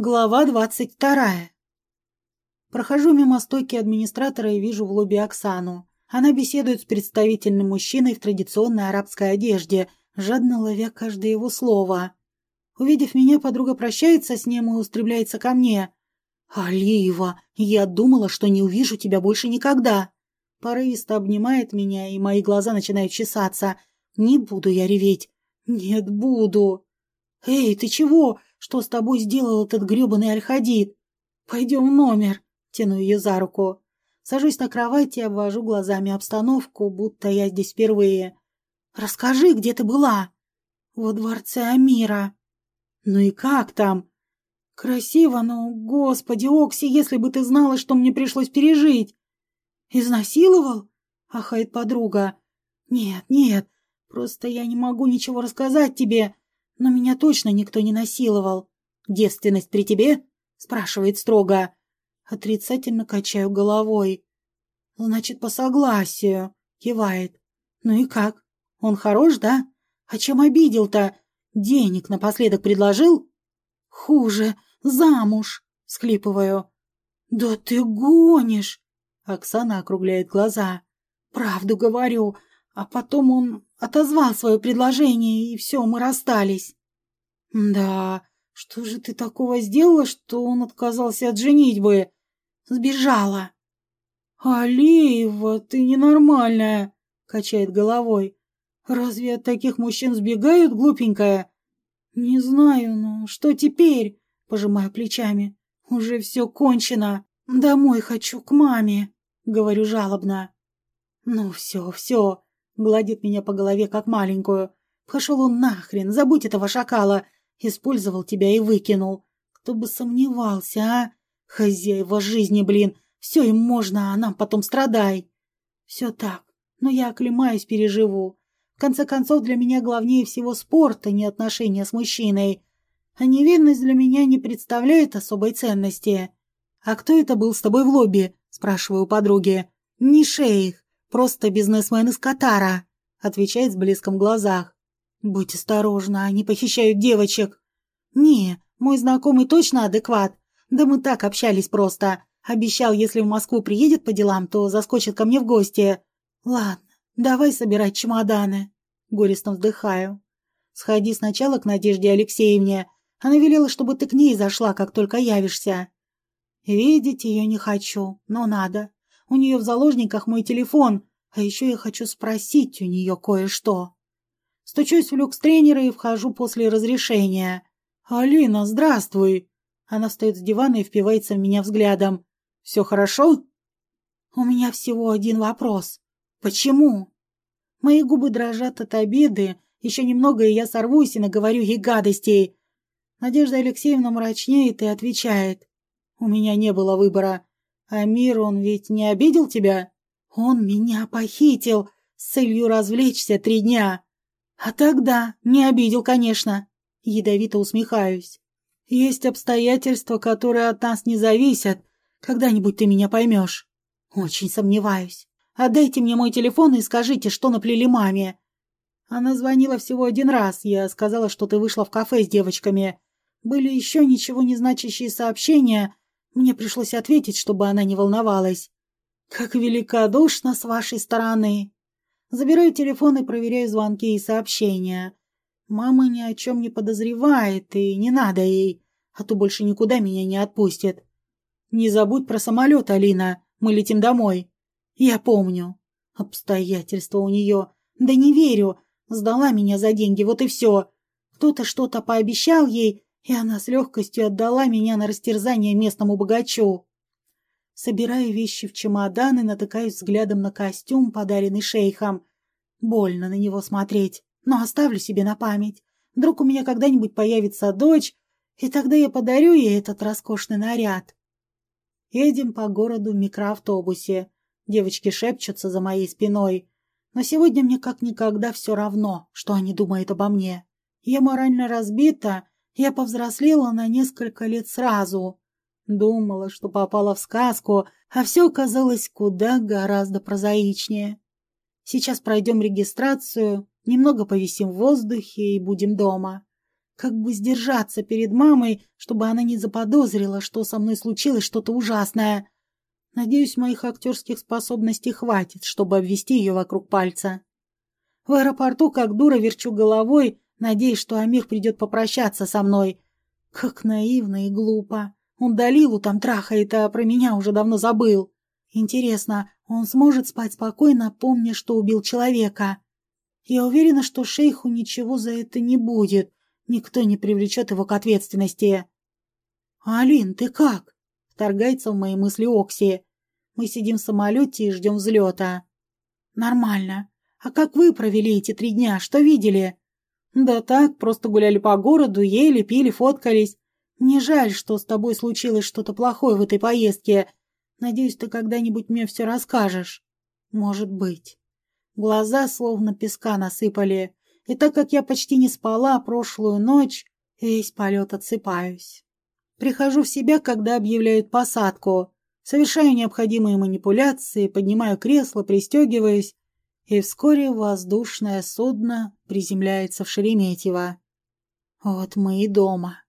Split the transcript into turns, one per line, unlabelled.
Глава двадцать вторая. Прохожу мимо стойки администратора и вижу в лобби Оксану. Она беседует с представительным мужчиной в традиционной арабской одежде, жадно ловя каждое его слово. Увидев меня, подруга прощается с ним и устремляется ко мне. «Алиева, я думала, что не увижу тебя больше никогда!» Порывисто обнимает меня, и мои глаза начинают чесаться. «Не буду я реветь!» «Нет, буду!» «Эй, ты чего? Что с тобой сделал этот грёбаный Альхадид? Пойдем в номер!» Тяну ее за руку. Сажусь на кровати и обвожу глазами обстановку, будто я здесь впервые. «Расскажи, где ты была?» «Во дворце Амира». «Ну и как там?» «Красиво, но, господи, Окси, если бы ты знала, что мне пришлось пережить!» «Изнасиловал?» — ахает подруга. «Нет, нет, просто я не могу ничего рассказать тебе. Но меня точно никто не насиловал. Девственность при тебе? Спрашивает строго. Отрицательно качаю головой. Значит, по согласию. Кивает. Ну и как? Он хорош, да? А чем обидел-то? Денег напоследок предложил? Хуже. Замуж. Схлипываю. Да ты гонишь. Оксана округляет глаза. Правду говорю. А потом он отозвал свое предложение, и все, мы расстались. Да, что же ты такого сделала, что он отказался от женитьбы? Сбежала. Алиева, ты ненормальная, качает головой. Разве от таких мужчин сбегают, глупенькая? Не знаю, но что теперь? Пожимаю плечами. Уже все кончено. Домой хочу, к маме, говорю жалобно. Ну все, все, Гладит меня по голове, как маленькую. Пошел он нахрен, забудь этого шакала. Использовал тебя и выкинул. Кто бы сомневался, а? Хозяева жизни, блин. Все им можно, а нам потом страдай. Все так. Но я оклемаюсь, переживу. В конце концов, для меня главнее всего спорт, а не отношения с мужчиной. А невинность для меня не представляет особой ценности. «А кто это был с тобой в лобби?» – спрашиваю подруги. «Не шейх. Просто бизнесмен из Катара», — отвечает с блеском в глазах. «Будь осторожна, они похищают девочек». «Не, мой знакомый точно адекват. Да мы так общались просто. Обещал, если в Москву приедет по делам, то заскочит ко мне в гости. Ладно, давай собирать чемоданы». Горестно вздыхаю. «Сходи сначала к Надежде Алексеевне. Она велела, чтобы ты к ней зашла, как только явишься». «Видеть ее не хочу, но надо. У нее в заложниках мой телефон, а еще я хочу спросить у нее кое-что. Стучусь в люкс тренера и вхожу после разрешения. «Алина, здравствуй!» Она встает с дивана и впивается в меня взглядом. «Все хорошо?» «У меня всего один вопрос. Почему?» Мои губы дрожат от обиды. Еще немного, и я сорвусь и наговорю ей гадостей. Надежда Алексеевна мрачнеет и отвечает. «У меня не было выбора. Амир, он ведь не обидел тебя? Он меня похитил с целью развлечься три дня. А тогда не обидел, конечно. Ядовито усмехаюсь. Есть обстоятельства, которые от нас не зависят. Когда-нибудь ты меня поймешь. Очень сомневаюсь. Отдайте мне мой телефон и скажите, что наплели маме. Она звонила всего один раз. Я сказала, что ты вышла в кафе с девочками. Были еще ничего не значащие сообщения, мне пришлось ответить, чтобы она не волновалась. «Как великодушно с вашей стороны!» Забираю телефон и проверяю звонки и сообщения. Мама ни о чем не подозревает, и не надо ей, а то больше никуда меня не отпустит. Не забудь про самолет, Алина, мы летим домой. Я помню. Обстоятельства у нее. Да не верю. Сдала меня за деньги, вот и все. Кто-то что-то пообещал ей, и она с легкостью отдала меня на растерзание местному богачу. Собираю вещи в чемодан и натыкаюсь взглядом на костюм, подаренный шейхом. Больно на него смотреть, но оставлю себе на память. Вдруг у меня когда-нибудь появится дочь, и тогда я подарю ей этот роскошный наряд. Едем по городу в микроавтобусе. Девочки шепчутся за моей спиной. Но сегодня мне как никогда все равно, что они думают обо мне. Я морально разбита я повзрослела на несколько лет сразу. Думала, что попала в сказку, а все оказалось куда гораздо прозаичнее. Сейчас пройдем регистрацию, немного повисим в воздухе и будем дома. Как бы сдержаться перед мамой, чтобы она не заподозрила, что со мной случилось что-то ужасное. Надеюсь, моих актерских способностей хватит, чтобы обвести ее вокруг пальца. В аэропорту, как дура, верчу головой, надеясь, что Амир придет попрощаться со мной. Как наивно и глупо. Он Далилу там трахает, а про меня уже давно забыл. Интересно, он сможет спать спокойно, помня, что убил человека? Я уверена, что шейху ничего за это не будет. Никто не привлечет его к ответственности. «Алин, ты как?» — вторгается в мои мысли Окси. Мы сидим в самолете и ждем взлета. «Нормально. А как вы провели эти три дня? Что видели?» «Да так, просто гуляли по городу, ели, пили, фоткались. Мне жаль, что с тобой случилось что-то плохое в этой поездке. Надеюсь, ты когда-нибудь мне все расскажешь». «Может быть». Глаза словно песка насыпали. И так как я почти не спала прошлую ночь, весь полет отсыпаюсь. Прихожу в себя, когда объявляют посадку. Совершаю необходимые манипуляции, поднимаю кресло, пристегиваюсь, и вскоре воздушное судно приземляется в Шереметьево. Вот мы и дома.